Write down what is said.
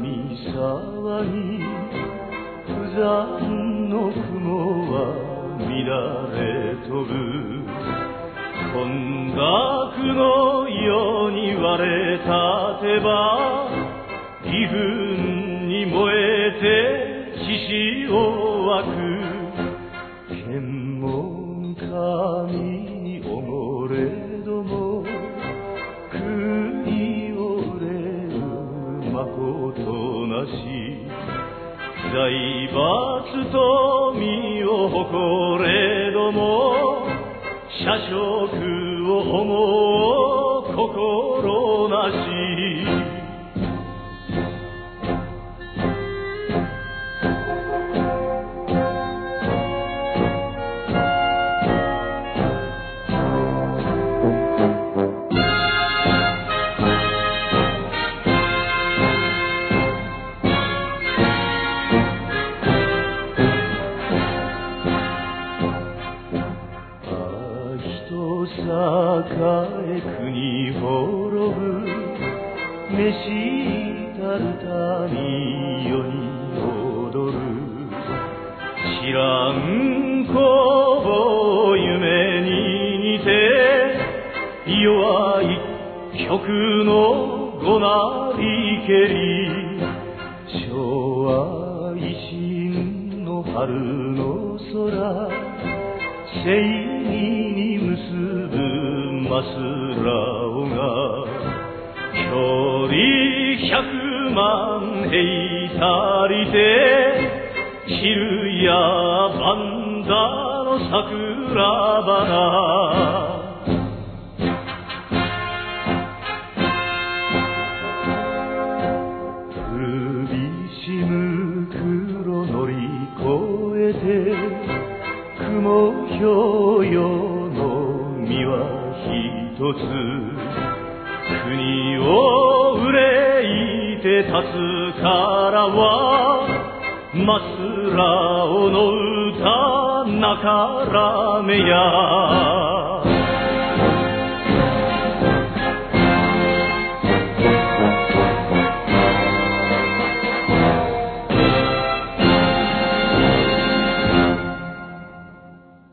み騒ぎ不残の雲は乱れ飛ぶ。混濁のように割れ立てば義憤に燃えて獅子を湧く。剣門神財閥と身を誇れども社食を思う心なし栄国滅ぶ召したる民世に踊る知らん子を夢に似て弱い曲のごなりけり。昭和維新の春の空正義に結ぶマスラオが距離百万兵たりて昼夜バンダの桜花。首しむ黒乗り越えて雲氷よは一つ国を憂いて立つからはマスラオの歌なからめや